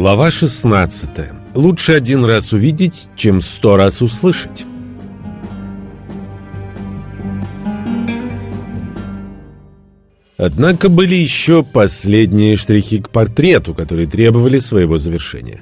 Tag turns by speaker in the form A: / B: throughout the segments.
A: Глава 16. Лучше один раз увидеть, чем сто раз услышать. Однако были еще последние штрихи к портрету, которые требовали своего завершения.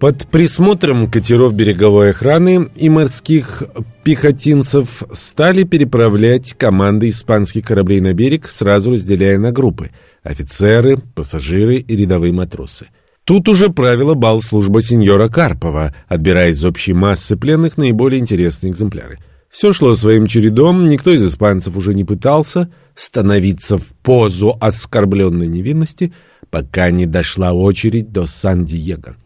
A: Под присмотром катеров береговой охраны и морских пехотинцев стали переправлять команды испанских кораблей на берег, сразу разделяя на группы – офицеры, пассажиры и рядовые матросы. Тут уже правила бал служба сеньора Карпова, отбирая из общей массы пленных наиболее интересные экземпляры. Все шло своим чередом, никто из испанцев уже не пытался становиться в позу оскорбленной невинности, пока не дошла очередь до Сан-Диего.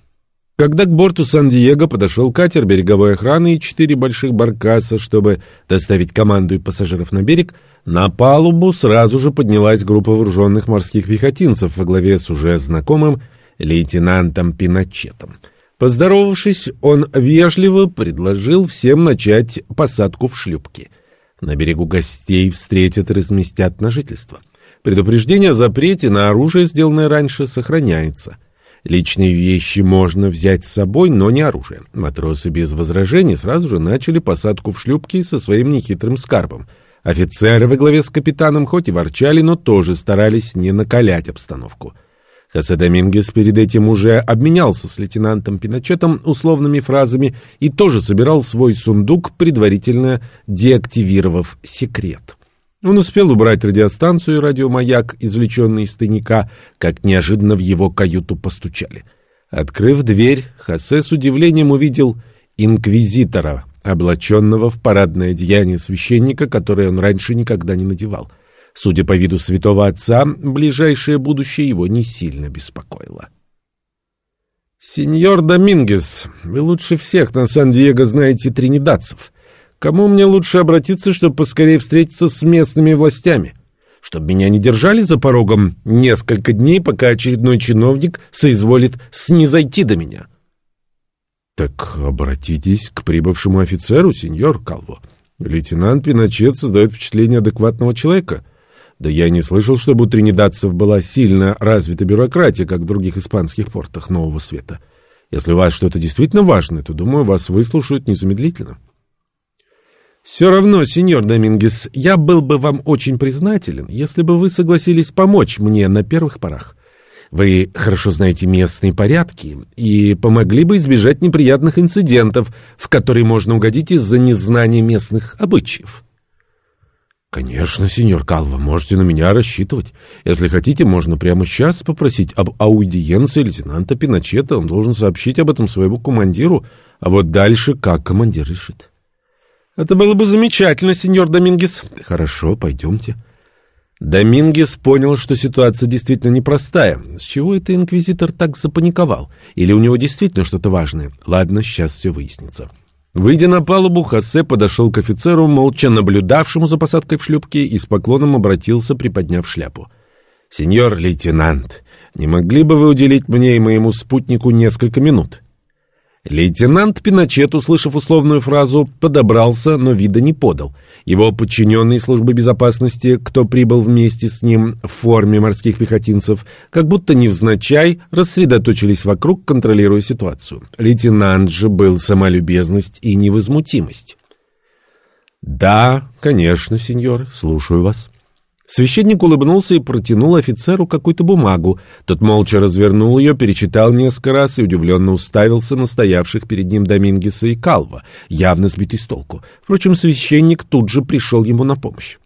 A: Когда к борту Сан-Диего подошел катер береговой охраны и четыре больших баркаса, чтобы доставить команду и пассажиров на берег, на палубу сразу же поднялась группа вооруженных морских пехотинцев во главе с уже знакомым лейтенантом Пиночетом. Поздоровавшись, он вежливо предложил всем начать посадку в шлюпки. На берегу гостей встретят и разместят на жительство. Предупреждение о запрете на оружие, сделанное раньше, сохраняется. Личные вещи можно взять с собой, но не оружие. Матросы без возражений сразу же начали посадку в шлюпки со своим нехитрым скарбом. Офицеры во главе с капитаном хоть и ворчали, но тоже старались не накалять обстановку. Хосе Домингес перед этим уже обменялся с лейтенантом Пиночетом условными фразами и тоже собирал свой сундук, предварительно деактивировав секрет. Он успел убрать радиостанцию и радиомаяк, извлеченный из тайника, как неожиданно в его каюту постучали. Открыв дверь, Хосе с удивлением увидел инквизитора, облаченного в парадное одеяние священника, которое он раньше никогда не надевал. Судя по виду святого отца, ближайшее будущее его не сильно беспокоило. «Сеньор Домингес, вы лучше всех на Сан-Диего знаете тринидадцев. Кому мне лучше обратиться, чтобы поскорее встретиться с местными властями? Чтобы меня не держали за порогом несколько дней, пока очередной чиновник соизволит снизойти до меня. Так обратитесь к прибывшему офицеру, сеньор Калво. Лейтенант Пиночет создает впечатление адекватного человека. Да я не слышал, чтобы у тринидадцев была сильно развита бюрократия, как в других испанских портах Нового Света. Если у вас что-то действительно важное, то, думаю, вас выслушают незамедлительно. «Все равно, сеньор Домингес, я был бы вам очень признателен, если бы вы согласились помочь мне на первых порах. Вы хорошо знаете местные порядки и помогли бы избежать неприятных инцидентов, в которые можно угодить из-за незнания местных обычаев». «Конечно, сеньор Калва, можете на меня рассчитывать. Если хотите, можно прямо сейчас попросить об аудиенции лейтенанта Пиночета. Он должен сообщить об этом своему командиру, а вот дальше как командир решит». Это было бы замечательно, сеньор Домингес. Хорошо, пойдемте. Домингес понял, что ситуация действительно непростая. С чего это инквизитор так запаниковал? Или у него действительно что-то важное? Ладно, сейчас все выяснится. Выйдя на палубу, Хосе подошел к офицеру, молча наблюдавшему за посадкой в шлюпке, и с поклоном обратился, приподняв шляпу. «Сеньор лейтенант, не могли бы вы уделить мне и моему спутнику несколько минут?» Лейтенант Пиночет, услышав условную фразу, подобрался, но вида не подал. Его подчиненные службы безопасности, кто прибыл вместе с ним в форме морских пехотинцев, как будто невзначай рассредоточились вокруг, контролируя ситуацию. Лейтенант же был самолюбезность и невозмутимость. «Да, конечно, сеньор, слушаю вас». Священник улыбнулся и протянул офицеру какую-то бумагу. Тот молча развернул ее, перечитал несколько раз и удивленно уставился на стоявших перед ним Домингеса и Калва, явно сбитый с толку. Впрочем, священник тут же пришел ему на помощь.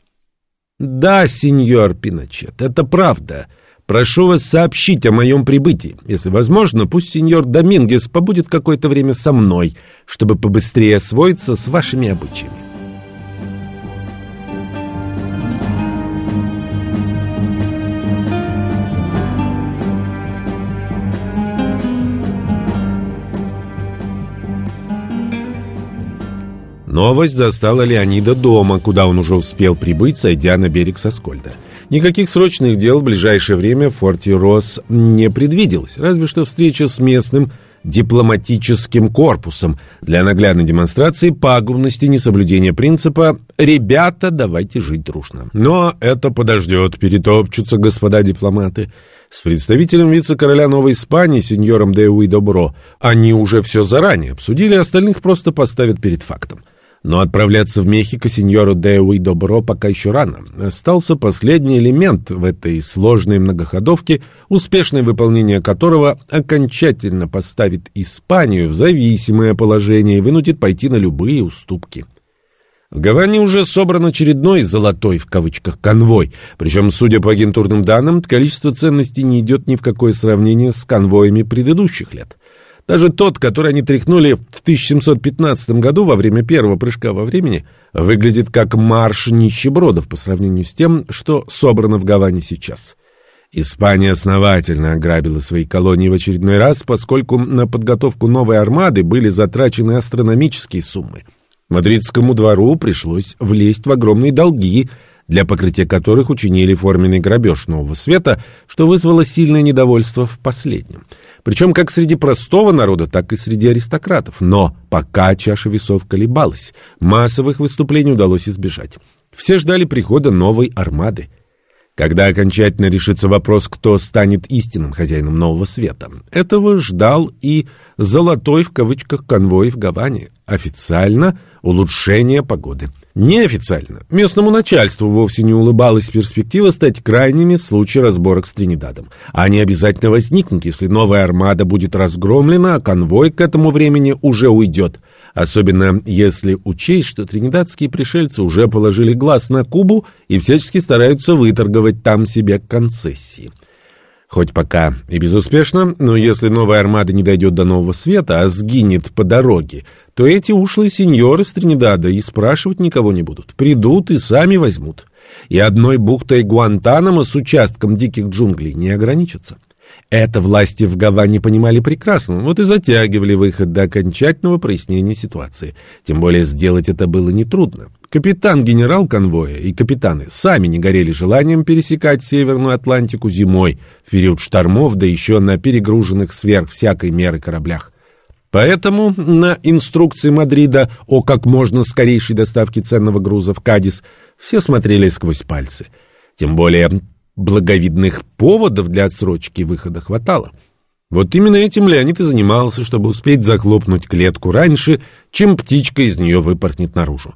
A: «Да, сеньор Пиночет, это правда. Прошу вас сообщить о моем прибытии. Если возможно, пусть сеньор Домингес побудет какое-то время со мной, чтобы побыстрее освоиться с вашими обычаями». Новость застала Леонида дома, куда он уже успел прибыть, сойдя на берег Соскольда. Никаких срочных дел в ближайшее время в форте Рос не предвиделось, разве что встреча с местным дипломатическим корпусом для наглядной демонстрации пагубности несоблюдения принципа «ребята, давайте жить дружно». Но это подождет, перетопчутся господа дипломаты. С представителем вице-короля Новой Испании, сеньором де Уидобро, они уже все заранее обсудили, остальных просто поставят перед фактом. Но отправляться в Мехико сеньору де Уидобро пока еще рано. Остался последний элемент в этой сложной многоходовке, успешное выполнение которого окончательно поставит Испанию в зависимое положение и вынудит пойти на любые уступки. В Гаване уже собран очередной «золотой» в кавычках конвой, причем, судя по агентурным данным, количество ценностей не идет ни в какое сравнение с конвоями предыдущих лет. Даже тот, который они тряхнули в 1715 году во время первого прыжка во времени, выглядит как марш нищебродов по сравнению с тем, что собрано в Гаване сейчас. Испания основательно ограбила свои колонии в очередной раз, поскольку на подготовку новой армады были затрачены астрономические суммы – Мадридскому двору пришлось влезть в огромные долги, для покрытия которых учинили форменный грабеж нового света, что вызвало сильное недовольство в последнем. Причем как среди простого народа, так и среди аристократов. Но пока чаша весов колебалась, массовых выступлений удалось избежать. Все ждали прихода новой армады. Когда окончательно решится вопрос, кто станет истинным хозяином нового света, этого ждал и «золотой» в кавычках конвой в Гаване. Официально улучшение погоды. Неофициально местному начальству вовсе не улыбалась перспектива стать крайними в случае разборок с Тринидадом. Они обязательно возникнут, если новая армада будет разгромлена, а конвой к этому времени уже уйдет. Особенно если учесть, что тринидадские пришельцы уже положили глаз на Кубу и всячески стараются выторговать там себе концессии. Хоть пока и безуспешно, но если новая армада не дойдет до Нового Света, а сгинет по дороге, то эти ушлые сеньоры с Тринидада и спрашивать никого не будут. Придут и сами возьмут. И одной бухтой Гуантанамо с участком диких джунглей не ограничатся. Это власти в Гаване понимали прекрасно, вот и затягивали выход до окончательного прояснения ситуации. Тем более сделать это было нетрудно. Капитан-генерал конвоя и капитаны сами не горели желанием пересекать Северную Атлантику зимой, в период штормов, да еще на перегруженных сверх всякой меры кораблях. Поэтому на инструкции Мадрида о как можно скорейшей доставке ценного груза в Кадис все смотрели сквозь пальцы. Тем более Благовидных поводов для отсрочки выхода хватало. Вот именно этим Леонид и занимался, чтобы успеть захлопнуть клетку раньше, чем птичка из нее выпорхнет наружу.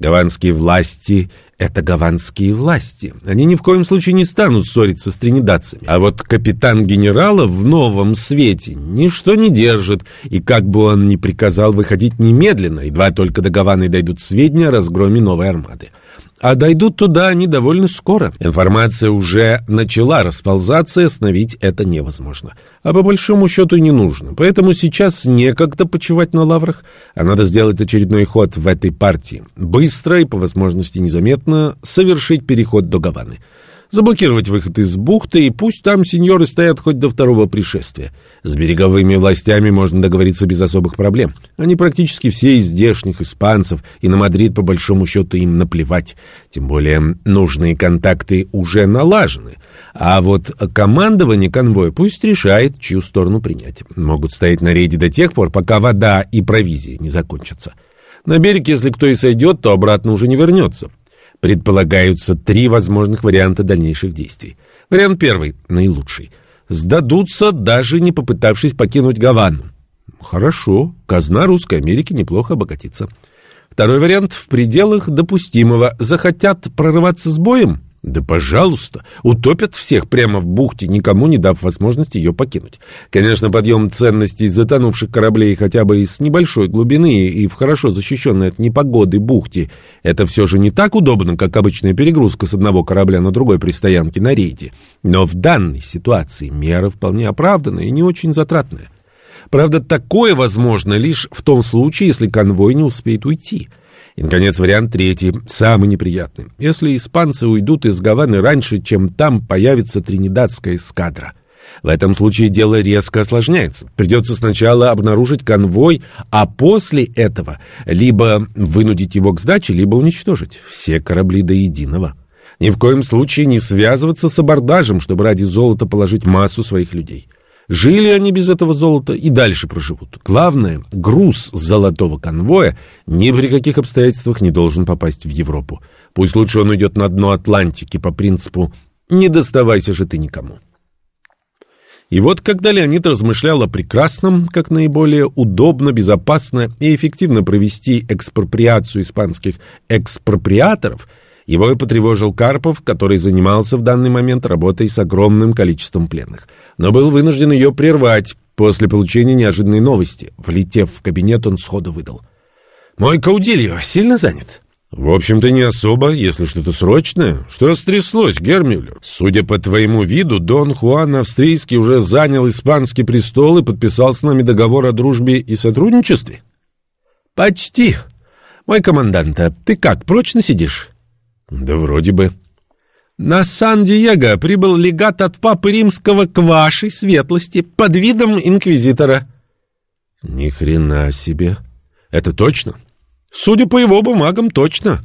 A: Гаванские власти — это гаванские власти. Они ни в коем случае не станут ссориться с тринидадцами. А вот капитан генерала в новом свете ничто не держит, и как бы он ни приказал выходить немедленно, едва только до Гаваны дойдут сведения о разгроме новой армады. А дойдут туда они довольно скоро. Информация уже начала расползаться, и остановить это невозможно. А по большому счету не нужно. Поэтому сейчас некогда почивать на лаврах, а надо сделать очередной ход в этой партии. Быстро и, по возможности, незаметно совершить переход до Гаваны заблокировать выход из бухты, и пусть там сеньоры стоят хоть до второго пришествия. С береговыми властями можно договориться без особых проблем. Они практически все из здешних испанцев, и на Мадрид по большому счету им наплевать. Тем более нужные контакты уже налажены. А вот командование конвоя пусть решает, чью сторону принять. Могут стоять на рейде до тех пор, пока вода и провизия не закончатся. На берег, если кто и сойдет, то обратно уже не вернется. Предполагаются три возможных варианта дальнейших действий. Вариант первый, наилучший. Сдадутся, даже не попытавшись покинуть Гавану. Хорошо, казна Русской Америки неплохо обогатится. Второй вариант в пределах допустимого. Захотят прорываться с боем? Да пожалуйста, утопят всех прямо в бухте, никому не дав возможности ее покинуть. Конечно, подъем ценностей затонувших кораблей хотя бы с небольшой глубины и в хорошо защищенной от непогоды бухте, это все же не так удобно, как обычная перегрузка с одного корабля на другой при стоянке на рейде. Но в данной ситуации мера вполне оправданная и не очень затратная. Правда, такое возможно лишь в том случае, если конвой не успеет уйти – и, наконец, вариант третий, самый неприятный. Если испанцы уйдут из Гаваны раньше, чем там появится тринидадская эскадра. В этом случае дело резко осложняется. Придется сначала обнаружить конвой, а после этого либо вынудить его к сдаче, либо уничтожить. Все корабли до единого. Ни в коем случае не связываться с абордажем, чтобы ради золота положить массу своих людей. Жили они без этого золота и дальше проживут. Главное, груз золотого конвоя ни при каких обстоятельствах не должен попасть в Европу. Пусть лучше он уйдет на дно Атлантики по принципу «не доставайся же ты никому». И вот когда Леонид размышлял о прекрасном, как наиболее удобно, безопасно и эффективно провести экспроприацию испанских экспроприаторов, его и потревожил Карпов, который занимался в данный момент работой с огромным количеством пленных, но был вынужден ее прервать после получения неожиданной новости. Влетев в кабинет, он сходу выдал. «Мой Каудильо сильно занят?» «В общем-то, не особо, если что-то срочное. Что стряслось, Гермюллер? Судя по твоему виду, Дон Хуан Австрийский уже занял испанский престол и подписал с нами договор о дружбе и сотрудничестве?» «Почти. Мой командант, а ты как, прочно сидишь?» «Да вроде бы». «На Сан-Диего прибыл легат от Папы Римского к вашей светлости под видом инквизитора». «Ни хрена себе. Это точно?»
B: Судя по его бумагам, точно.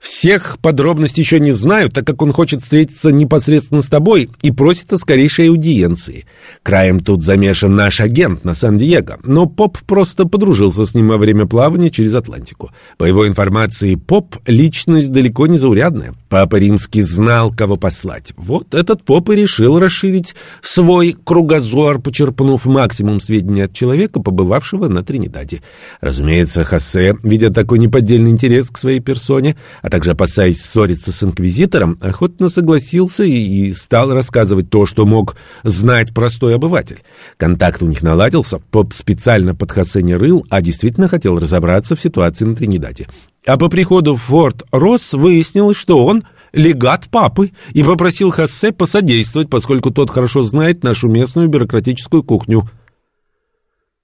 B: Всех подробностей еще не знаю, так как он хочет встретиться непосредственно с тобой и просит о скорейшей аудиенции. Краем тут замешан наш агент на Сан-Диего, но Поп просто подружился с ним во время плавания через Атлантику. По его информации, Поп — личность далеко не заурядная. Папа Римский знал, кого послать. Вот этот Поп и решил расширить свой кругозор, почерпнув максимум сведений от человека, побывавшего на Тринидаде. Разумеется, Хосе, видя такой неподдельный интерес к своей персоне, также опасаясь ссориться с инквизитором, охотно согласился и стал рассказывать то, что мог знать простой обыватель. Контакт у них наладился, поп специально под Хосе не рыл, а действительно хотел разобраться в ситуации на Тринидаде. А по приходу в Форт Росс выяснилось, что он легат папы и попросил Хосе посодействовать, поскольку тот хорошо знает нашу местную бюрократическую кухню.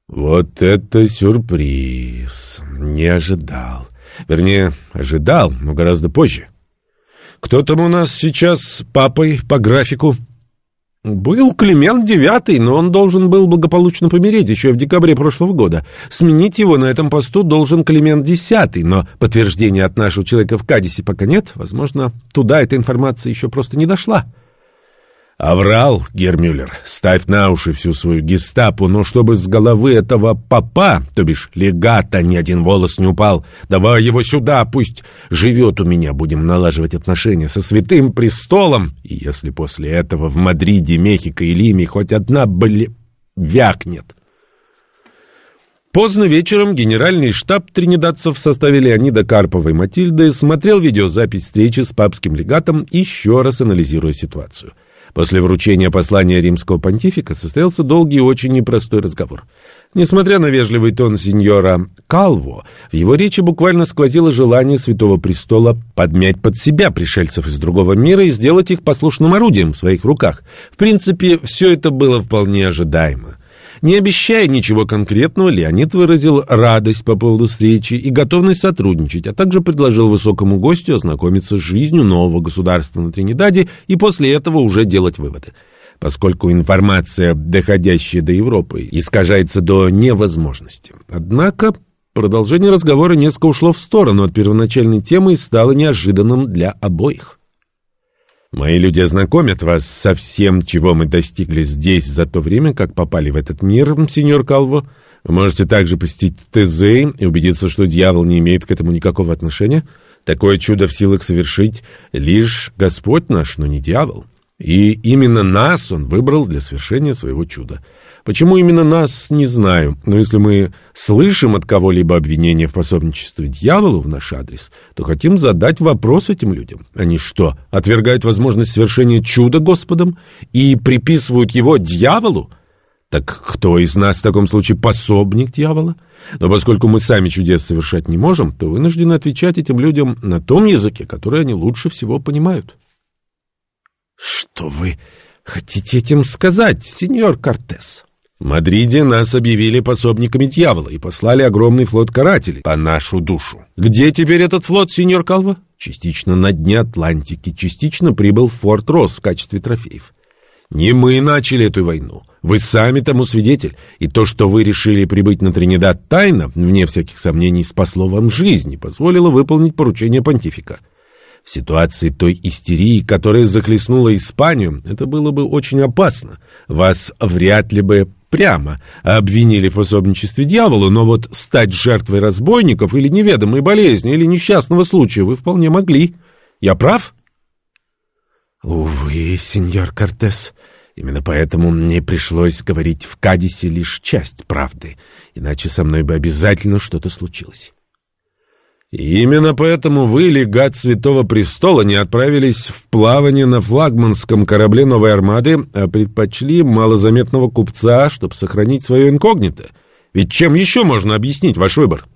A: Вот это сюрприз! Не ожидал. Вернее, ожидал, но гораздо позже. Кто там у нас сейчас с папой по графику?
B: Был Климент Девятый, но он должен был благополучно помереть еще в декабре прошлого года. Сменить его на этом посту должен Климент Десятый, но подтверждения от нашего человека в Кадисе пока нет. Возможно, туда эта информация еще просто не дошла.
A: Аврал, Гермюллер, ставь на уши всю свою гестапо, но чтобы с головы этого папа, то бишь легата, ни один волос не упал. Давай его сюда, пусть живет у меня, будем налаживать отношения со святым престолом. И если после этого в Мадриде, Мехико и Лиме хоть одна, бли... вякнет.
B: Поздно вечером генеральный штаб тринидадцев в составе Леонида Карповой Матильды смотрел видеозапись встречи с папским легатом, еще раз анализируя ситуацию. После вручения послания римского понтифика состоялся долгий и очень непростой разговор. Несмотря на вежливый тон сеньора Калво, в его речи буквально сквозило желание Святого Престола подмять под себя пришельцев из другого мира и сделать их послушным орудием в своих руках. В принципе, все это было вполне ожидаемо. Не обещая ничего конкретного, Леонид выразил радость по поводу встречи и готовность сотрудничать, а также предложил высокому гостю ознакомиться с жизнью нового государства на Тринидаде и после этого уже делать выводы. Поскольку информация, доходящая до Европы, искажается до невозможности. Однако продолжение разговора несколько ушло в сторону от первоначальной темы и стало неожиданным для обоих. Мои люди ознакомят вас со всем, чего мы достигли здесь за то время, как попали в этот мир, сеньор Калво. Вы можете также посетить ТЗ и убедиться, что дьявол не имеет к этому никакого отношения. Такое чудо в силах совершить лишь Господь наш, но не дьявол. И именно нас он выбрал для совершения своего чуда. Почему именно нас, не знаю, но если мы слышим от кого-либо обвинение в пособничестве дьяволу в наш адрес, то хотим задать вопрос этим людям. Они что, отвергают возможность совершения чуда Господом и приписывают его дьяволу? Так кто из нас в таком случае пособник дьявола? Но поскольку мы сами чудес совершать не можем, то вынуждены отвечать этим людям на том языке, который они лучше всего понимают.
A: Что вы хотите этим сказать, сеньор Кортес? В Мадриде нас объявили пособниками дьявола и послали огромный флот карателей по нашу душу. Где теперь этот флот, сеньор Калва? Частично на дне Атлантики, частично прибыл в Форт Росс в качестве трофеев. Не мы начали эту войну. Вы сами тому свидетель. И то, что вы решили прибыть на Тринидад тайно, вне всяких сомнений, спасло вам жизнь и позволило выполнить поручение понтифика. В ситуации той истерии, которая захлестнула Испанию, это было бы очень опасно. Вас вряд ли бы прямо обвинили в пособничестве дьяволу, но вот стать жертвой разбойников или неведомой болезни, или несчастного случая вы вполне могли. Я прав?
B: Увы, сеньор Кортес,
A: Именно поэтому мне пришлось говорить в Кадисе лишь часть правды, иначе со мной бы обязательно что-то случилось.
B: Именно поэтому вы, легат Святого Престола, не отправились в плавание на флагманском корабле Новой Армады, а предпочли малозаметного купца, чтобы сохранить свое инкогнито. Ведь чем еще можно объяснить ваш выбор?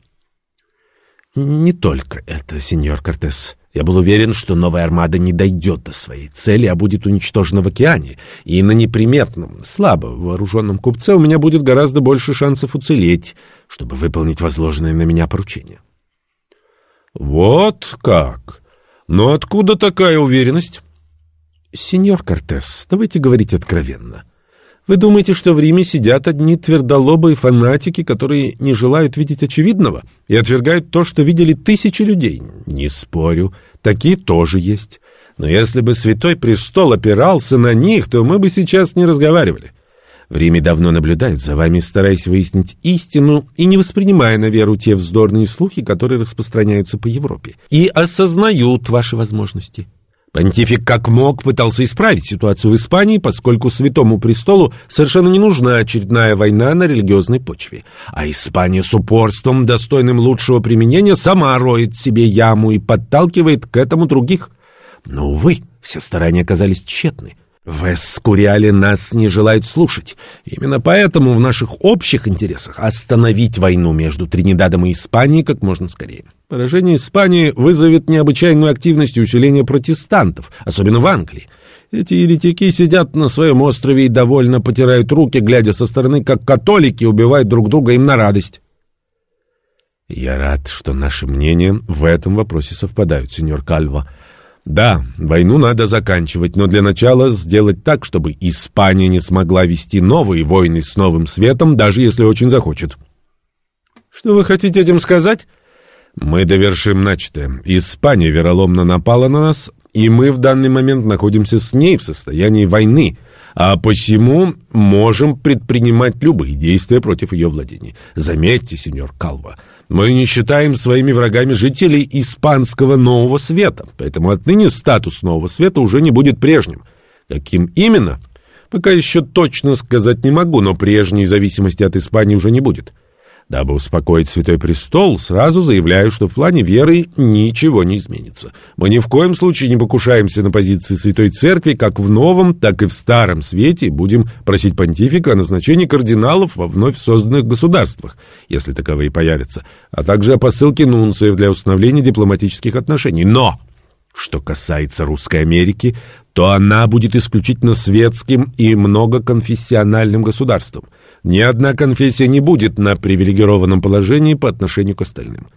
A: Не только это, сеньор Кортес. Я был уверен, что новая армада не дойдет до своей цели, а будет уничтожена в океане, и на неприметном, слабо вооруженном купце у меня будет гораздо больше шансов уцелеть, чтобы выполнить возложенное на меня поручение.
B: Вот как? Но откуда такая уверенность?
A: Сеньор Кортес, давайте говорить откровенно. Вы думаете, что в Риме сидят одни твердолобые фанатики, которые не желают видеть очевидного и отвергают то, что видели тысячи людей? Не спорю, такие тоже есть. Но если бы Святой Престол опирался на них, то мы бы сейчас не разговаривали. В Риме давно наблюдают за вами, стараясь выяснить истину и не воспринимая на веру те вздорные слухи, которые распространяются по Европе, и осознают ваши возможности. Понтифик как мог пытался исправить ситуацию в Испании, поскольку Святому Престолу совершенно не нужна очередная война на религиозной почве. А Испания с упорством, достойным лучшего применения, сама роет себе яму и подталкивает к этому других. Но, увы, все старания оказались тщетны. В Эскуриале нас не желают слушать. Именно поэтому в наших общих интересах остановить войну между Тринидадом и Испанией как можно скорее. Поражение Испании вызовет необычайную активность и усиление протестантов, особенно в Англии. Эти еретики сидят на своем острове и довольно потирают руки, глядя со стороны, как католики убивают друг друга им на радость. Я рад, что наши мнения в этом вопросе совпадают, сеньор Кальва. Да, войну надо заканчивать, но для начала сделать так, чтобы Испания не смогла вести новые войны с новым светом, даже если очень захочет.
B: Что вы хотите этим сказать?
A: Мы довершим начатое. Испания вероломно напала на нас, и мы в данный момент находимся с ней в состоянии войны, а посему можем предпринимать любые действия против ее владений. Заметьте, сеньор Калва, мы не считаем своими врагами жителей испанского Нового Света, поэтому отныне статус Нового Света уже не будет прежним. Каким именно? Пока еще точно сказать не могу, но прежней зависимости от Испании уже не будет. Дабы успокоить Святой Престол, сразу заявляю, что в плане веры ничего не изменится. Мы ни в коем случае не покушаемся на позиции Святой Церкви как в Новом, так и в Старом Свете будем просить понтифика о назначении кардиналов во вновь созданных государствах, если таковые появятся, а также о посылке нунциев для установления дипломатических отношений. Но... Что касается Русской Америки, то она будет исключительно светским и многоконфессиональным государством – ни одна конфессия не будет на привилегированном положении по отношению к остальным.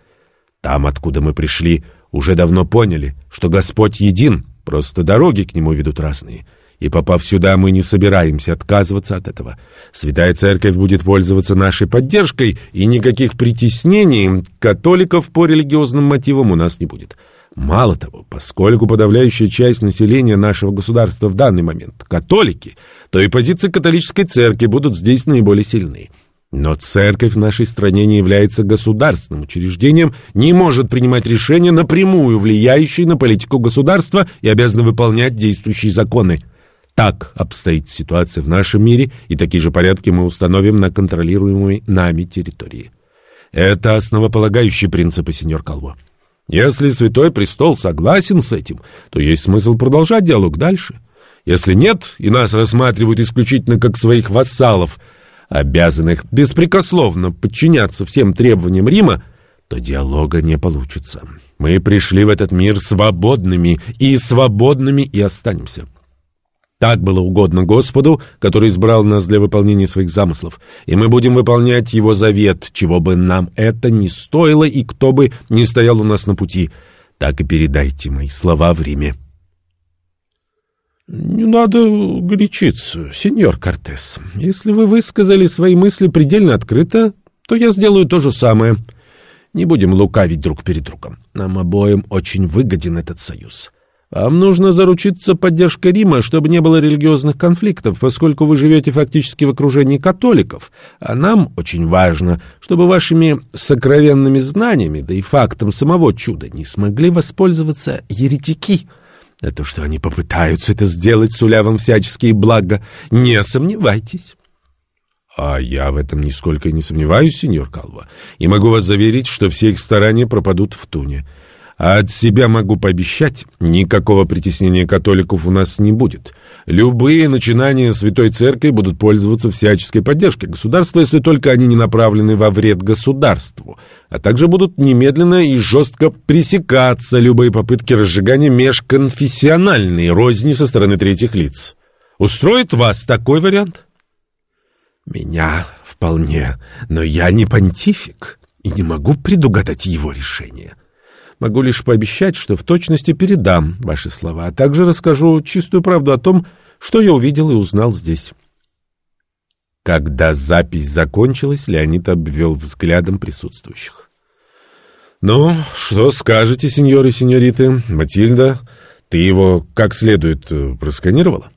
A: Там, откуда мы пришли, уже давно поняли, что Господь един, просто дороги к Нему ведут разные. И попав сюда, мы не собираемся отказываться от этого. Святая Церковь будет пользоваться нашей поддержкой, и никаких притеснений католиков по религиозным мотивам у нас не будет. Мало того, поскольку подавляющая часть населения нашего государства в данный момент — католики, то и позиции католической церкви будут здесь наиболее сильны. Но церковь в нашей стране не является государственным учреждением, не может принимать решения, напрямую влияющие на политику государства и обязана выполнять действующие законы. Так обстоит ситуация в нашем мире, и такие же порядки мы установим на контролируемой нами территории. Это основополагающие принципы, сеньор Калво. Если Святой Престол согласен с этим, то есть смысл продолжать диалог дальше. Если нет, и нас рассматривают исключительно как своих вассалов, обязанных беспрекословно подчиняться всем требованиям Рима, то диалога не получится. Мы пришли в этот мир свободными, и свободными и останемся. Так было угодно Господу, который избрал нас для выполнения своих замыслов, и мы будем выполнять Его завет, чего бы нам это ни стоило и кто бы ни стоял у нас на пути. Так и передайте мои слова в Риме. «Не надо горячиться, сеньор Кортес. Если вы высказали свои мысли предельно открыто, то я сделаю то же самое. Не будем лукавить друг перед другом. Нам обоим очень выгоден этот союз». Вам нужно заручиться поддержкой Рима, чтобы не было религиозных конфликтов, поскольку вы живете фактически в окружении католиков. А нам очень важно, чтобы вашими сокровенными знаниями, да и фактом самого чуда, не смогли воспользоваться еретики. А то, что они попытаются это сделать, суля вам всяческие блага, не сомневайтесь. А я в этом нисколько не сомневаюсь, сеньор Калва, и могу вас заверить, что все их старания пропадут в туне. А от себя могу пообещать, никакого притеснения католиков у нас не будет. Любые начинания Святой Церкви будут пользоваться всяческой поддержкой государства, если только они не направлены во вред государству, а также будут немедленно и жестко пресекаться любые попытки разжигания межконфессиональной розни со стороны третьих лиц. Устроит вас такой вариант? Меня вполне, но я не понтифик и не могу предугадать его решение. Могу лишь пообещать, что в точности передам ваши слова, а также расскажу чистую правду о том, что я увидел и узнал здесь. Когда запись закончилась, Леонид обвел взглядом присутствующих. «Ну, что скажете, сеньоры и сеньориты? Матильда, ты его как следует просканировала?»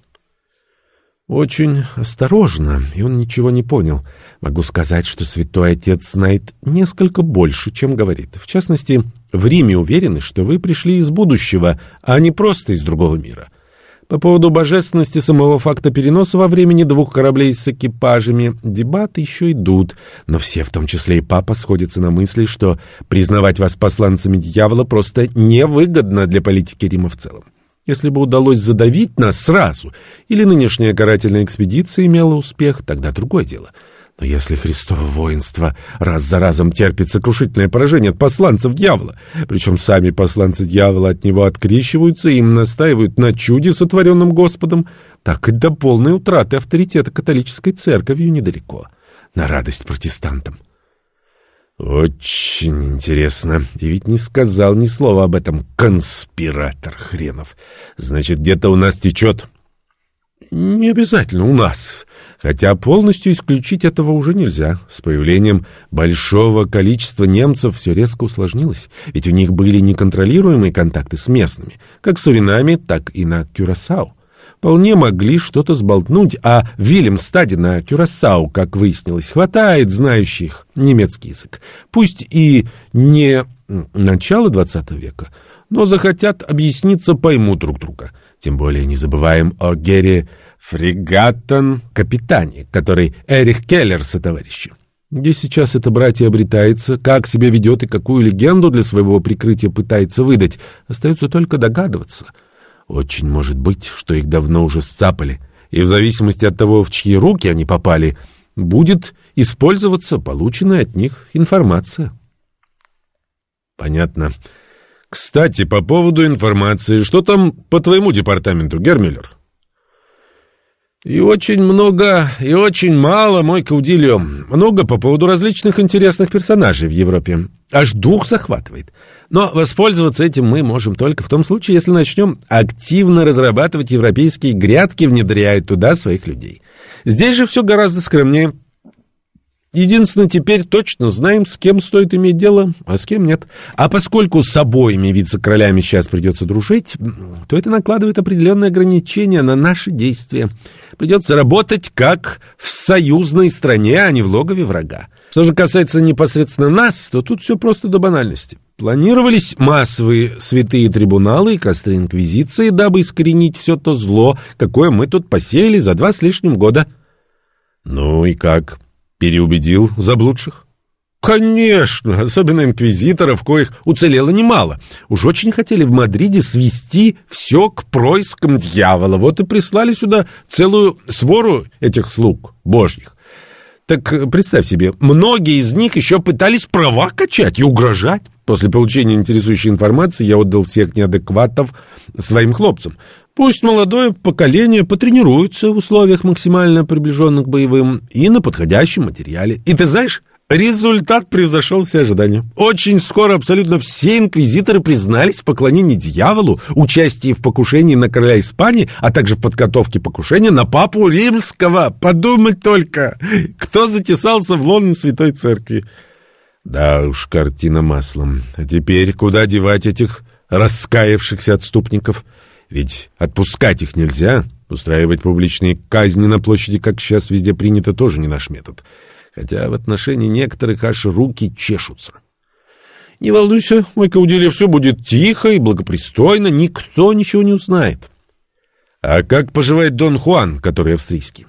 A: Очень осторожно, и он ничего не понял. Могу сказать, что святой отец знает несколько больше, чем говорит. В частности, в Риме уверены, что вы пришли из будущего, а не просто из другого мира. По поводу божественности самого факта переноса во времени двух кораблей с экипажами дебаты еще идут, но все, в том числе и папа, сходятся на мысли, что признавать вас посланцами дьявола просто невыгодно для политики Рима в целом. Если бы удалось задавить нас сразу, или нынешняя карательная экспедиция имела успех, тогда другое дело. Но если Христово воинство раз за разом терпит сокрушительное поражение от посланцев дьявола, причем сами посланцы дьявола от него открещиваются и им настаивают на чуде, сотворенном Господом, так и до полной утраты авторитета католической церковью недалеко, на радость протестантам. Очень интересно. И ведь не сказал ни слова об этом конспиратор хренов. Значит, где-то у нас течет... Не обязательно у нас. Хотя полностью исключить этого уже нельзя. С появлением большого количества немцев все резко усложнилось. Ведь у них были неконтролируемые контакты с местными, как в Суринаме, так и на Кюрасау вполне могли что-то сболтнуть, а в Вильямстаде на Кюрасау, как выяснилось, хватает знающих немецкий язык. Пусть и не начало XX века, но захотят объясниться, поймут друг друга. Тем более не забываем о Гере Фрегаттон капитане, который Эрих Келлер сотоварищи. Где сейчас это братья обретается, как себя ведет и какую легенду для своего прикрытия пытается выдать, остается только догадываться — очень может быть, что их давно уже сцапали, и в зависимости от того, в чьи руки они попали, будет использоваться полученная от них информация. Понятно. Кстати, по поводу информации, что там по твоему департаменту, Гермиллер? И очень много, и очень мало, мой Каудильо. Много по поводу различных интересных персонажей в Европе. Аж дух захватывает. Но воспользоваться этим мы можем только в том случае, если начнем активно разрабатывать европейские грядки, внедряя туда своих людей. Здесь же все гораздо скромнее. Единственное, теперь точно знаем, с кем стоит иметь дело, а с кем нет. А поскольку с обоими вице-королями сейчас придется дружить, то это накладывает определенные ограничения на наши действия. Придется работать как в союзной стране, а не в логове врага. Что же касается непосредственно нас, то тут все просто до банальности. Планировались массовые святые трибуналы и костры инквизиции, дабы искоренить все то зло, какое мы тут посеяли за два с лишним года. Ну и как? Переубедил заблудших? Конечно, особенно инквизиторов, коих уцелело немало. Уж очень хотели в Мадриде свести все к проискам дьявола. Вот и прислали сюда целую свору этих слуг божьих. Так э, представь себе, многие из них еще пытались права качать и угрожать. После получения интересующей информации я отдал всех неадекватов своим хлопцам. Пусть молодое поколение потренируется в условиях максимально приближенных к боевым и на подходящем материале. И ты знаешь, Результат превзошел все ожидания. Очень скоро абсолютно все инквизиторы признались в поклонении дьяволу, участии в покушении на короля Испании, а также в подготовке покушения на папу римского. Подумать только, кто затесался в лон Святой Церкви. Да уж, картина маслом. А теперь куда девать этих раскаявшихся отступников? Ведь отпускать их нельзя. Устраивать публичные казни на площади, как сейчас везде принято, тоже не наш метод хотя в отношении некоторых аж руки чешутся. Не волнуйся, мой Каудилия, все будет тихо и благопристойно, никто ничего не узнает. А как поживает Дон Хуан, который австрийский?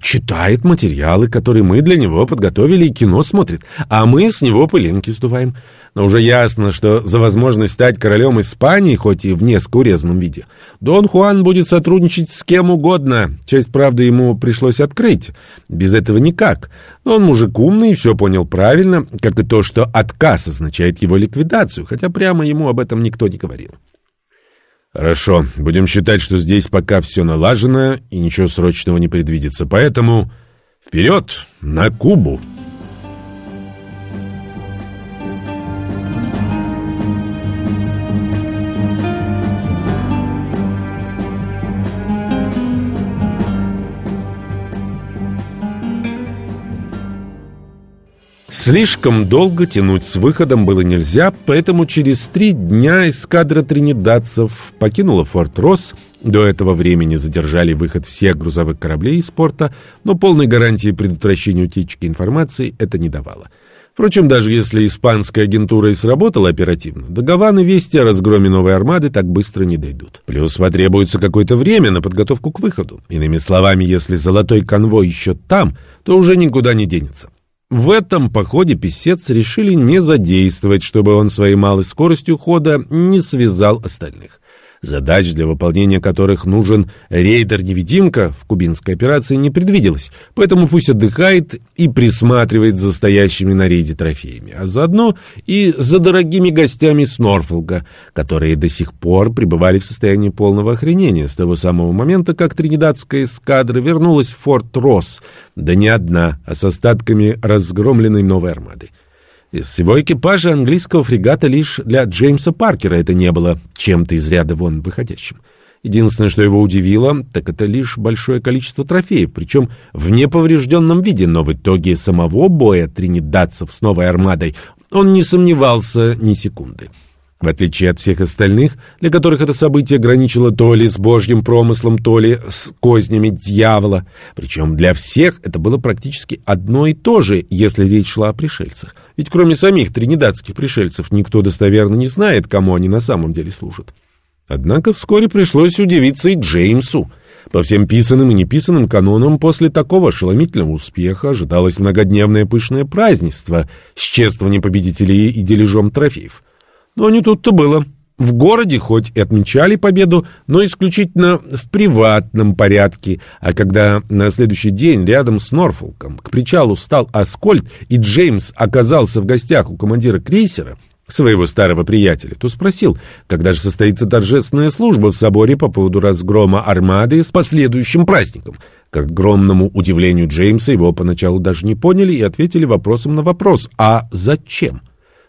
A: Читает материалы, которые мы для него подготовили, и кино смотрит, а мы с него пылинки сдуваем. Но уже ясно, что за возможность стать королем Испании, хоть и в несколько урезанном виде, Дон Хуан будет сотрудничать с кем угодно. Часть правды ему пришлось открыть. Без этого никак. Но он мужик умный и все понял правильно, как и то, что отказ означает его ликвидацию, хотя прямо ему об этом никто не говорил. Хорошо, будем считать, что здесь пока все налажено и ничего срочного не предвидится. Поэтому вперед на Кубу! Слишком долго тянуть с выходом было нельзя, поэтому через три дня эскадра тринидадцев покинула Форт Росс. До этого времени задержали выход всех грузовых кораблей из порта, но полной гарантии предотвращения утечки информации это не давало. Впрочем, даже если испанская агентура и сработала оперативно, до Гаваны вести о разгроме новой армады так быстро не дойдут. Плюс потребуется какое-то время на подготовку к выходу. Иными словами, если золотой конвой еще там, то уже никуда не денется. В этом походе писец решили не задействовать, чтобы он своей малой скоростью хода не связал остальных задач, для выполнения которых нужен рейдер-невидимка, в кубинской операции не предвиделось, поэтому пусть отдыхает и присматривает за стоящими на рейде трофеями, а заодно и за дорогими гостями с Норфолка, которые до сих пор пребывали в состоянии полного охренения с того самого момента, как тринидадская эскадра вернулась в Форт Росс, да не одна, а с остатками разгромленной новой армады. Из всего экипажа английского фрегата лишь для Джеймса Паркера это не было чем-то из ряда вон выходящим. Единственное, что его удивило, так это лишь большое количество трофеев, причем в неповрежденном виде, но в итоге самого боя тринидадцев с новой армадой он не сомневался ни секунды. В отличие от всех остальных, для которых это событие граничило то ли с божьим промыслом, то ли с кознями дьявола. Причем для всех это было практически одно и то же, если речь шла о пришельцах. Ведь кроме самих тринидадских пришельцев никто достоверно не знает, кому они на самом деле служат. Однако вскоре пришлось удивиться и Джеймсу. По всем писанным и неписанным канонам после такого ошеломительного успеха ожидалось многодневное пышное празднество с чествованием победителей и дележом трофеев. Но не тут-то было. В городе хоть и отмечали победу, но исключительно в приватном порядке, а когда на следующий день рядом с Норфолком к причалу стал Аскольд, и Джеймс оказался в гостях у командира крейсера, своего старого приятеля, то спросил, когда же состоится торжественная служба в соборе по поводу разгрома армады с последующим праздником. К огромному удивлению Джеймса его поначалу даже не поняли и ответили вопросом на вопрос «А зачем?».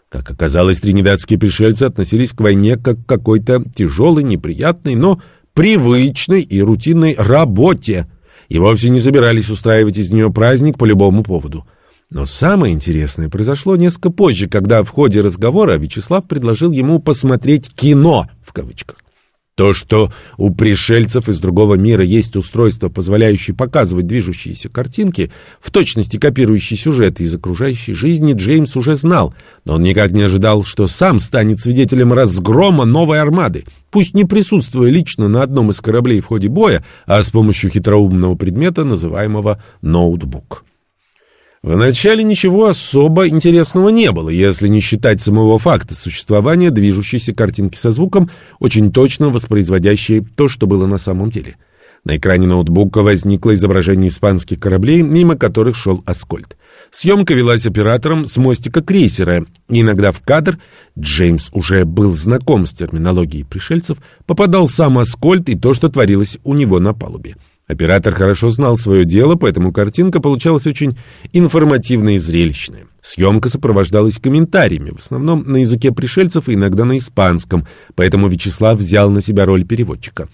A: Как оказалось, тринидадские пришельцы относились к войне как к какой-то тяжелой, неприятной, но привычной и рутинной работе, и вовсе не собирались устраивать из нее праздник по любому поводу. Но самое интересное произошло несколько позже, когда в ходе разговора Вячеслав предложил ему посмотреть «кино» в кавычках. То, что у пришельцев из другого мира есть устройство, позволяющее показывать движущиеся картинки, в точности копирующие сюжеты из окружающей жизни, Джеймс уже знал, но он никак не ожидал, что сам станет свидетелем разгрома новой армады, пусть не присутствуя лично на одном из кораблей в ходе боя, а с помощью хитроумного предмета, называемого ноутбук. Вначале ничего особо интересного не было, если не считать самого факта существования движущейся картинки со звуком, очень точно воспроизводящей то, что было на самом деле. На экране ноутбука возникло изображение испанских кораблей, мимо которых шел Аскольд. Съемка велась оператором с мостика крейсера. Иногда в кадр, Джеймс уже был знаком с терминологией пришельцев, попадал сам Аскольд и то, что творилось у него на палубе. Оператор хорошо знал свое дело, поэтому картинка получалась очень информативная и зрелищная. Съемка сопровождалась комментариями, в основном на языке пришельцев и иногда на испанском, поэтому Вячеслав взял на себя роль переводчика.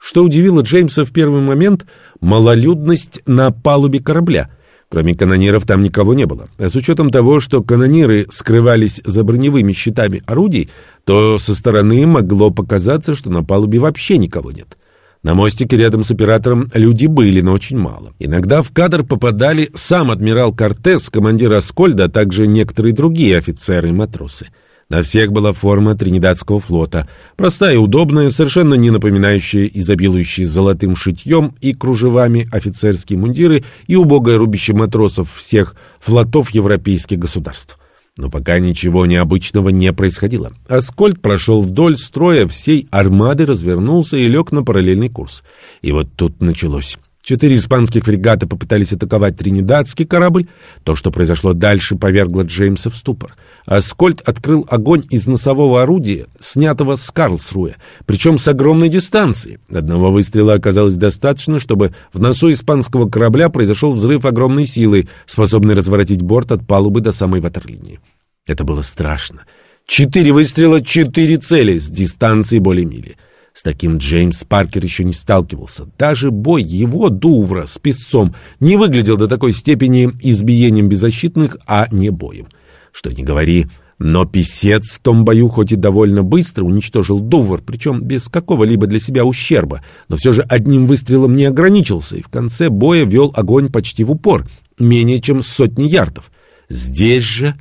A: Что удивило Джеймса в первый момент – малолюдность на палубе корабля. Кроме канониров там никого не было. А с учетом того, что канониры скрывались за броневыми щитами орудий, то со стороны могло показаться, что на палубе вообще никого нет. На мостике рядом с оператором люди были, но очень мало. Иногда в кадр попадали сам адмирал Кортес, командир Аскольда, а также некоторые другие офицеры и матросы.
B: На всех была форма Тринидадского флота, простая и удобная, совершенно не напоминающая изобилующие золотым шитьем и кружевами офицерские мундиры и убогое рубище матросов всех флотов европейских государств. Но пока ничего необычного не происходило. Аскольд прошел вдоль строя всей армады, развернулся и лег на параллельный курс. И вот тут началось. Четыре испанских фрегата попытались атаковать тринидадский корабль. То, что произошло дальше, повергло Джеймса в ступор. Аскольд открыл огонь из носового орудия, снятого с Карлсруя, причем с огромной дистанции. Одного выстрела оказалось достаточно, чтобы в носу испанского корабля произошел взрыв огромной силы, способный разворотить борт от палубы до самой ватерлинии. Это было страшно. Четыре выстрела, четыре цели с дистанции более мили. С таким Джеймс Паркер еще не сталкивался. Даже бой его Дувра с песцом не выглядел до такой степени избиением беззащитных, а не боем. Что ни говори, но писец в том бою хоть и довольно быстро уничтожил Дувр, причем без какого-либо для себя ущерба, но все же одним выстрелом не ограничился и в конце боя вел огонь почти в упор, менее чем сотни ярдов. Здесь же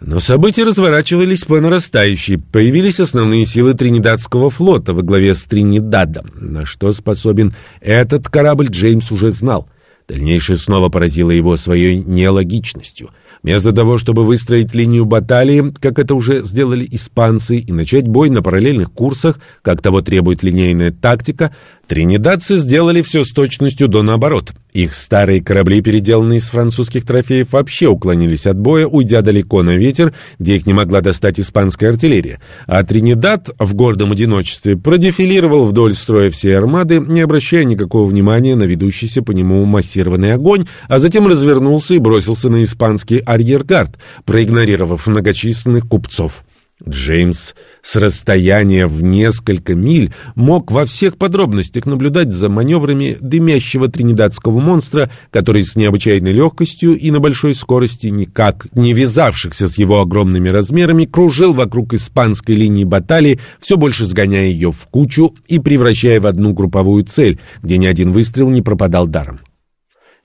B: но события разворачивались по нарастающей. Появились основные силы Тринидадского флота во главе с Тринидадом. На что способен этот корабль, Джеймс уже знал. Дальнейшее снова поразило его своей нелогичностью. Вместо того, чтобы выстроить линию баталии, как это уже сделали испанцы, и начать бой на параллельных курсах, как того требует линейная тактика, тринидадцы сделали все с точностью до наоборот. Их старые корабли, переделанные из французских трофеев, вообще уклонились от боя, уйдя далеко на ветер, где их не могла достать испанская артиллерия. А Тринидад в гордом одиночестве продефилировал вдоль строя всей армады, не обращая никакого внимания на ведущийся по нему массированный огонь, а затем развернулся и бросился на испанский арьергард, проигнорировав многочисленных купцов. Джеймс с расстояния в несколько миль мог во всех подробностях наблюдать за маневрами дымящего тринидадского монстра, который с необычайной легкостью и на большой скорости, никак не вязавшихся с его огромными размерами, кружил вокруг испанской линии баталии, все больше сгоняя ее в кучу и превращая в одну групповую цель, где ни один выстрел не пропадал даром.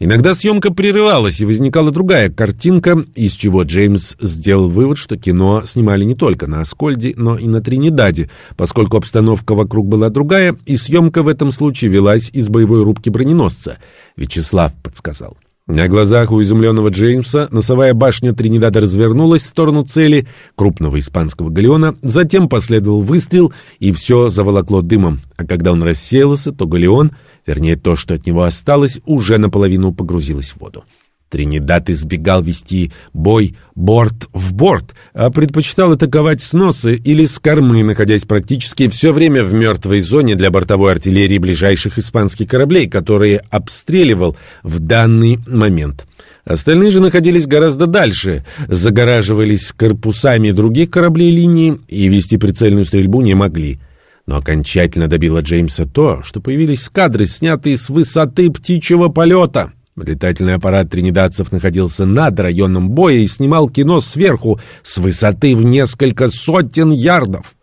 B: Иногда съемка прерывалась, и возникала другая картинка, из чего Джеймс сделал вывод, что кино снимали не только на Аскольде, но и на Тринидаде, поскольку обстановка вокруг была другая, и съемка в этом случае велась из боевой рубки броненосца. Вячеслав подсказал. На глазах у изумленного Джеймса носовая башня Тринидада развернулась в сторону цели крупного испанского галеона, затем последовал выстрел, и все заволокло дымом, а когда он рассеялся, то галеон — Вернее, то, что от него осталось, уже наполовину погрузилось в воду. Тринидад избегал вести бой борт в борт, а предпочитал атаковать с носа или с кормы, находясь практически все время в мертвой зоне для бортовой артиллерии ближайших испанских кораблей, которые обстреливал в данный момент. Остальные же находились гораздо дальше, загораживались корпусами других кораблей линии и вести прицельную стрельбу не могли. Но окончательно добило Джеймса то, что появились кадры, снятые с высоты птичьего полета. Летательный аппарат тринидадцев находился над районом боя и снимал кино сверху, с высоты в несколько сотен ярдов.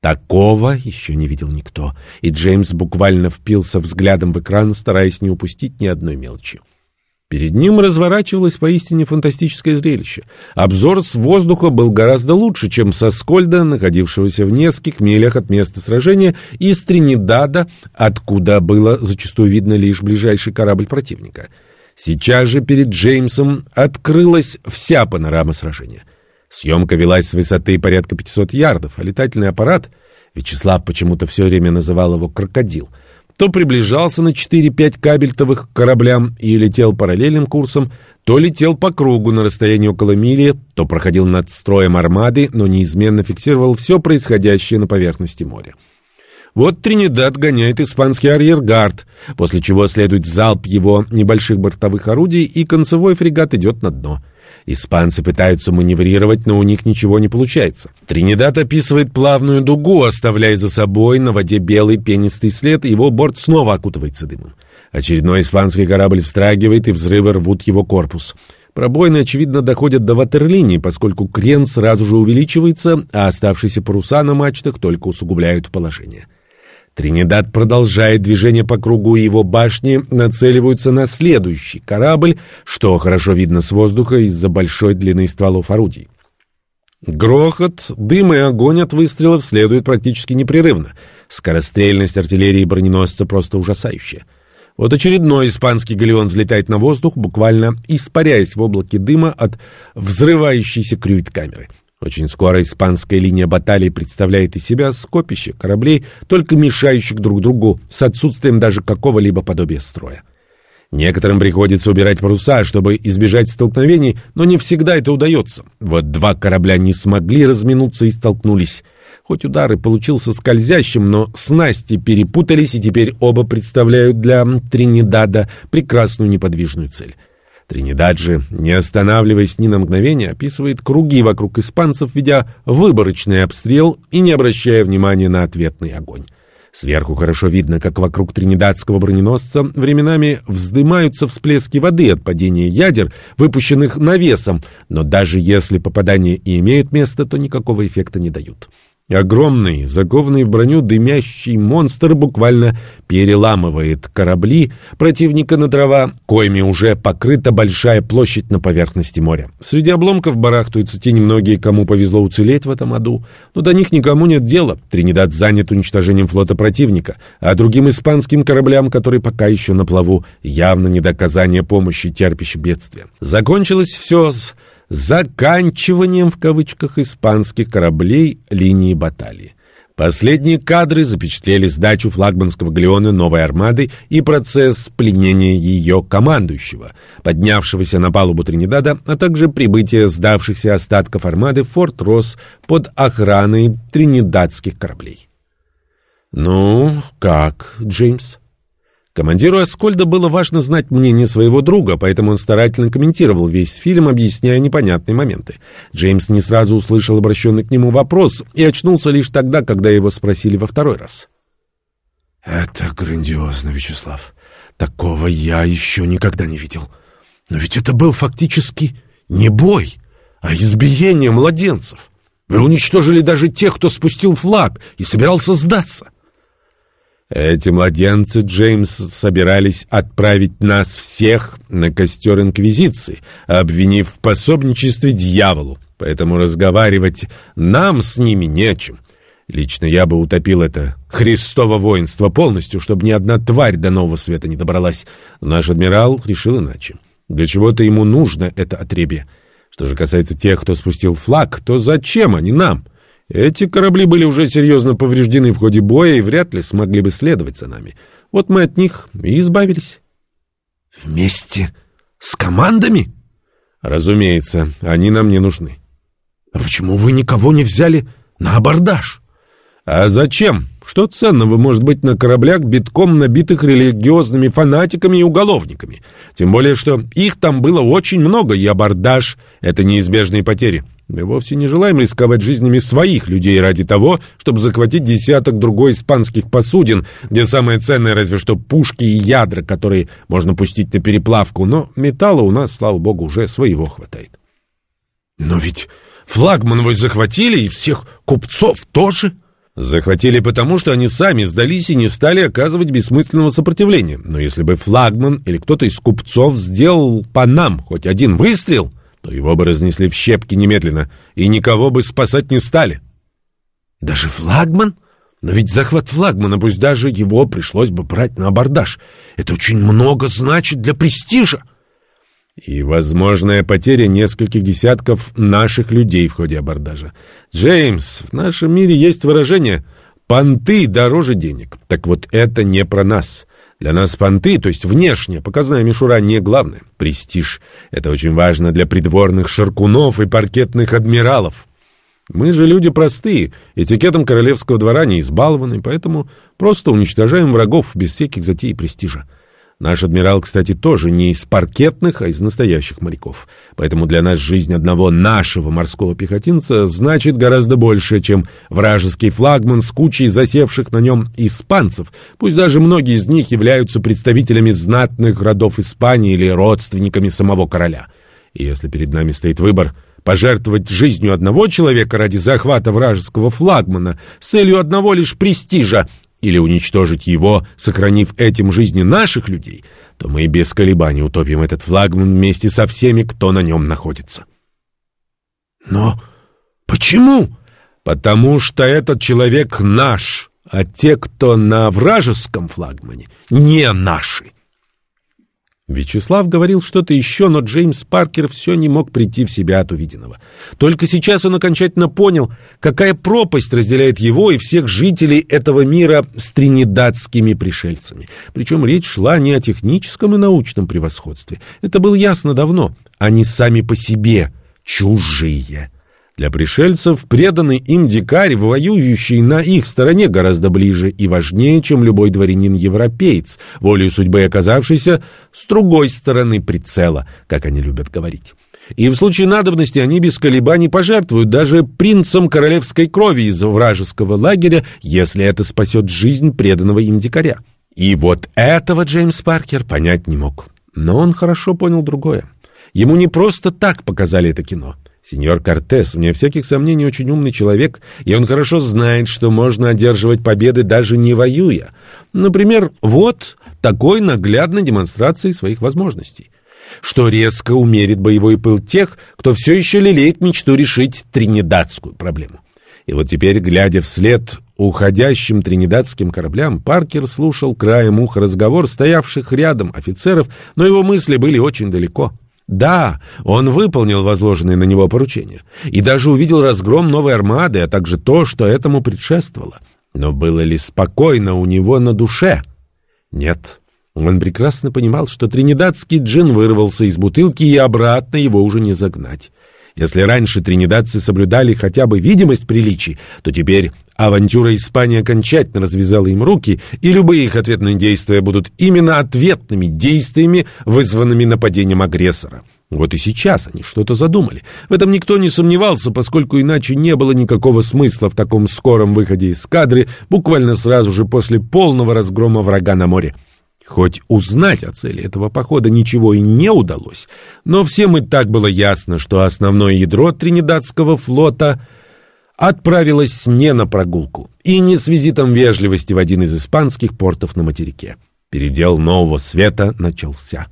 B: Такого еще не видел никто, и Джеймс буквально впился взглядом в экран, стараясь не упустить ни одной мелочи. Перед ним разворачивалось поистине фантастическое зрелище. Обзор с воздуха был гораздо лучше, чем со Скольда, находившегося в нескольких милях от места сражения, и с Тринидада, откуда было зачастую видно лишь ближайший корабль противника. Сейчас же перед Джеймсом открылась вся панорама сражения. Съемка велась с высоты порядка 500 ярдов, а летательный аппарат, Вячеслав почему-то все время называл его «крокодил», то приближался на 4-5 кабельтовых кораблям и летел параллельным курсом, то летел по кругу на расстоянии около мили, то проходил над строем армады, но неизменно фиксировал все происходящее на поверхности моря. Вот Тринидад гоняет испанский арьергард, после чего следует залп его небольших бортовых орудий, и концевой фрегат идет на дно. Испанцы пытаются маневрировать, но у них ничего не получается. Тринидад описывает плавную дугу, оставляя за собой на воде белый пенистый след, и его борт снова окутывается дымом. Очередной испанский корабль встрагивает, и взрывы рвут его корпус. Пробоины, очевидно, доходят до ватерлинии, поскольку крен сразу же увеличивается, а оставшиеся паруса на мачтах только усугубляют положение. Тринидад продолжает движение по кругу, и его башни нацеливаются на следующий корабль, что хорошо видно с воздуха из-за большой длины стволов орудий. Грохот, дым и огонь от выстрелов следует практически непрерывно. Скорострельность артиллерии броненосца просто ужасающая. Вот очередной испанский галеон взлетает на воздух, буквально испаряясь в облаке дыма от взрывающейся крюит-камеры. Очень скоро испанская линия баталии представляет из себя скопище кораблей, только мешающих друг другу, с отсутствием даже какого-либо подобия строя. Некоторым приходится убирать паруса, чтобы избежать столкновений, но не всегда это удается. Вот два корабля не смогли разминуться и столкнулись. Хоть удар и получился скользящим, но снасти перепутались, и теперь оба представляют для Тринидада прекрасную неподвижную цель. Тринидад же, не останавливаясь ни на мгновение, описывает круги вокруг испанцев, ведя выборочный обстрел и не обращая внимания на ответный огонь. Сверху хорошо видно, как вокруг тринидадского броненосца временами вздымаются всплески воды от падения ядер, выпущенных навесом, но даже если попадания и имеют место, то никакого эффекта не дают. Огромный, закованный в броню дымящий монстр буквально переламывает корабли противника на дрова, коими уже покрыта большая площадь на поверхности моря. Среди обломков барахтаются те немногие, кому повезло уцелеть в этом аду, но до них никому нет дела. Тринидад занят уничтожением флота противника, а другим испанским кораблям, которые пока еще на плаву, явно не доказание помощи терпящим бедствия. Закончилось все с заканчиванием в кавычках испанских кораблей линии баталии. Последние кадры запечатлели сдачу флагманского галеона новой армады и процесс пленения ее командующего, поднявшегося на палубу Тринидада, а также прибытие сдавшихся остатков армады Форт Росс под охраной тринидадских кораблей. «Ну, как, Джеймс?» Командиру Аскольда было важно знать мнение своего друга, поэтому он старательно комментировал весь фильм, объясняя непонятные моменты. Джеймс не сразу услышал обращенный к нему вопрос и очнулся лишь тогда, когда его спросили во второй раз.
A: «Это грандиозно, Вячеслав. Такого я еще никогда не видел. Но ведь это был фактически не бой, а избиение младенцев. Вы уничтожили даже тех, кто спустил флаг и собирался сдаться».
B: Эти младенцы, Джеймс, собирались отправить нас всех на костер Инквизиции, обвинив в пособничестве дьяволу, поэтому разговаривать нам с ними нечем. Лично я бы утопил это Христово воинство полностью, чтобы ни одна тварь до нового света не добралась. Но наш адмирал решил иначе. Для чего-то ему нужно это отребье. Что же касается тех, кто спустил флаг, то зачем они нам?» Эти корабли были уже серьезно повреждены в ходе боя и вряд ли смогли бы следовать за нами. Вот мы от них и избавились.
A: Вместе с командами?
B: Разумеется, они нам не нужны.
A: А почему вы никого не взяли на абордаж?
B: А зачем? Что ценного может быть на кораблях, битком набитых религиозными фанатиками и уголовниками? Тем более, что их там было очень много, и абордаж — это неизбежные потери. Мы вовсе не желаем рисковать жизнями своих людей ради того, чтобы захватить десяток другой испанских посудин, где самое ценное разве что пушки и ядра, которые можно пустить на переплавку, но металла у нас, слава богу, уже своего хватает.
A: Но ведь флагман вы захватили и всех купцов тоже?
B: Захватили потому, что они сами сдались и не стали оказывать бессмысленного сопротивления. Но если бы флагман или кто-то из купцов сделал по нам хоть один выстрел то его бы разнесли в щепки немедленно, и никого бы спасать не стали.
A: Даже флагман? Но ведь захват флагмана, пусть даже его пришлось бы брать на абордаж, это очень много значит для престижа.
B: И возможная потеря нескольких десятков наших людей в ходе абордажа. Джеймс, в нашем мире есть выражение «понты дороже денег». Так вот это не про нас. Для нас понты, то есть внешняя показная мишура, не главное. Престиж — это очень важно для придворных шаркунов и паркетных адмиралов. Мы же люди простые, этикетом королевского двора не избалованы, поэтому просто уничтожаем врагов без всяких затей и престижа. Наш адмирал, кстати, тоже не из паркетных, а из настоящих моряков. Поэтому для нас жизнь одного нашего морского пехотинца значит гораздо больше, чем вражеский флагман с кучей засевших на нем испанцев. Пусть даже многие из них являются представителями знатных родов Испании или родственниками самого короля. И если перед нами стоит выбор пожертвовать жизнью одного человека ради захвата вражеского флагмана с целью одного лишь престижа — или уничтожить его, сохранив этим жизни наших людей, то мы без колебаний утопим этот флагман вместе со всеми, кто на нем находится.
A: Но почему? Потому что этот человек наш, а те, кто на вражеском флагмане, не наши.
B: Вячеслав говорил что-то еще, но Джеймс Паркер все не мог прийти в себя от увиденного. Только сейчас он окончательно понял, какая пропасть разделяет его и всех жителей этого мира с тринидадскими пришельцами. Причем речь шла не о техническом и научном превосходстве. Это было ясно давно. Они сами по себе чужие. Для пришельцев преданный им дикарь, воюющий на их стороне, гораздо ближе и важнее, чем любой дворянин-европеец, волею судьбы оказавшийся с другой стороны прицела, как они любят говорить. И в случае надобности они без колебаний пожертвуют даже принцем королевской крови из вражеского лагеря, если это спасет жизнь преданного им дикаря. И вот этого Джеймс Паркер понять не мог. Но он хорошо понял другое. Ему не просто так показали это кино. Сеньор Кортес, вне всяких сомнений, очень умный человек, и он хорошо знает, что можно одерживать победы даже не воюя. Например, вот такой наглядной демонстрацией своих возможностей что резко умерит боевой пыл тех, кто все еще лелеет мечту решить тринидадскую проблему. И вот теперь, глядя вслед уходящим тринидадским кораблям, Паркер слушал краем уха разговор стоявших рядом офицеров, но его мысли были очень далеко. Да, он выполнил возложенные на него поручения и даже увидел разгром новой армады, а также то, что этому предшествовало. Но было ли спокойно у него на душе? Нет. Он прекрасно понимал, что тринидадский джин вырвался из бутылки и обратно его уже не загнать. Если раньше тринидадцы соблюдали хотя бы видимость приличий, то теперь авантюра Испании окончательно развязала им руки, и любые их ответные действия будут именно ответными действиями, вызванными нападением агрессора. Вот и сейчас они что-то задумали. В этом никто не сомневался, поскольку иначе не было никакого смысла в таком скором выходе из кадры буквально сразу же после полного разгрома врага на море. Хоть узнать о цели этого похода ничего и не удалось, но всем и так было ясно, что основное ядро Тринидадского флота отправилось не на прогулку и не с визитом вежливости в один из испанских портов на материке. Передел нового света начался.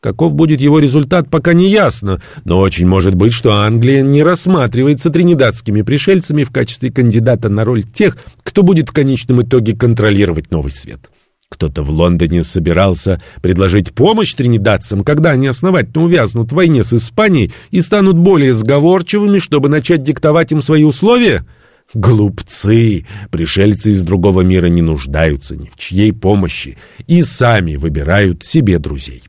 B: Каков будет его результат, пока не ясно, но очень может быть, что Англия не рассматривается тринидадскими пришельцами в качестве кандидата на роль тех, кто будет в конечном итоге контролировать новый свет. Кто-то в Лондоне собирался предложить помощь тринидадцам, когда они основательно увязнут в войне с Испанией и станут более сговорчивыми, чтобы начать диктовать им свои условия? Глупцы! Пришельцы из другого мира не нуждаются ни в чьей помощи и сами выбирают себе друзей.